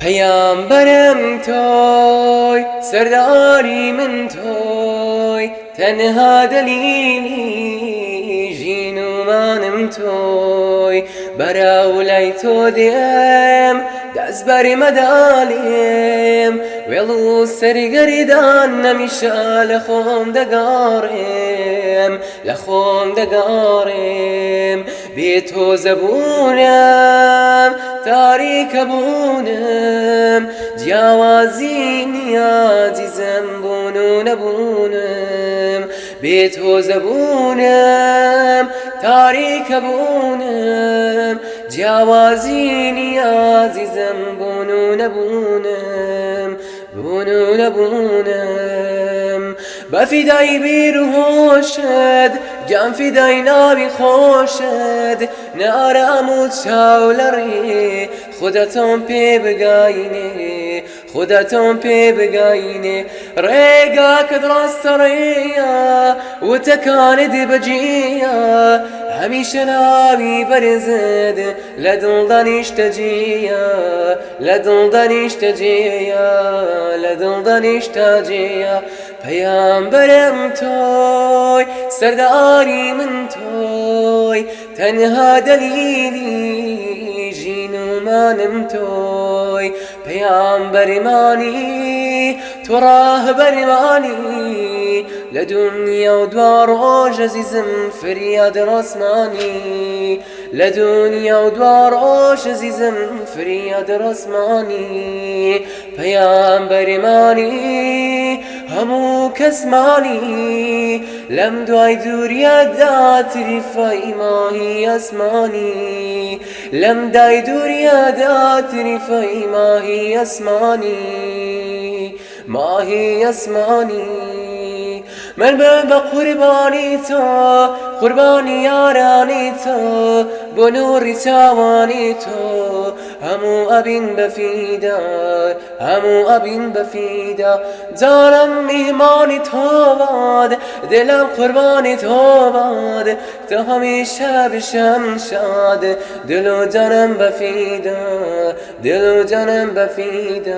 پەیامبەرم تۆی سەرداری من تۆی تەنها دەلیلی ژین ومانم تۆی بەراو لای تۆ دێم دەستبەری مەداڵێم وێڵ و سەریگەریدان نەمیشە لە خۆم دەگاڕێم لە خۆم دەگاڕێم بێ تاریکبونم جیاوازی نیازیزم و نبونم بی تو زبونم تاریکبونم جیاوازی نیازیزم و نبونم بونو نبونم بفیدای بیرو هوشد جان فیدای نابی خوشد نارم و تولری خودتون پی بگاینی. خودەتۆم پێ بگاینێ ڕێگا کە ڕاستە ڕێە وتەکانت بەجیە هەمیشە ناوی بەرزت لە دڵدانیشتە جیە لە دڵدانیشتە جێە لە دڵدانیشتە جێە پەیامبەرم تۆی سەرداری دەلیلی ژین ومانم تۆی پەیامبەرمانی تۆ ڕاهبەرمانی لە دنیا و دوا ڕۆژ ئەزیزم فریاد ڕۆسمانی لە دنیا و دوا ڕۆژ ئەزیزم فریاد ڕۆسمانی پەیامبەرمانی هەموو کەسمانی لەم دوای دووریەدا تریفای ماهی ئەسمانی لەم دای دووریەدا تریفای ماهی ئەسمانی ماهی ئەسمانی من به قربانی تو قربانی یارانی تو بنور توانی تو. همو ابین بفیدا همو ابین بفیدا. دارم میمانی تو باد دلم قربان تو باد. تو همیشه بشم شاد دلو جانم بفیدا دل جانم بفیدا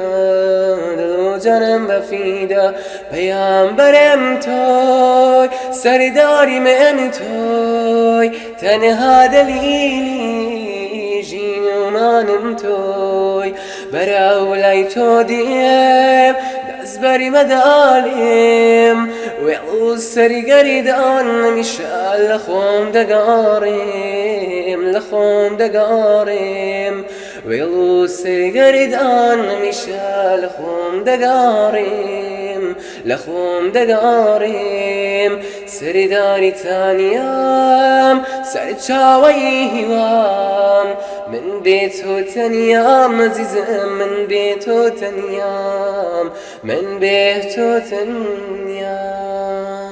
دل و جانم بفیدا. پیامبرم تو تۆی سەرداری من تۆی تەنها دەلیلی ژین ومانم تۆی بەراو لای تۆ دێم دەستبەری مەداڵێم وێڵ و سەریگەریدان نەمیشە لە خۆم دەگاڕێم لە خۆم دەگاڕێم وێڵ و سەریگەریدان نەمیشە لە خۆم دەگاڕێم لە خۆم دەگاڕێم سەرداری تانیام سەر چاوەی هیوام من تۆ تەنیام مەزیزم من بێت تۆ تەنیام من بێت تۆ تەنیام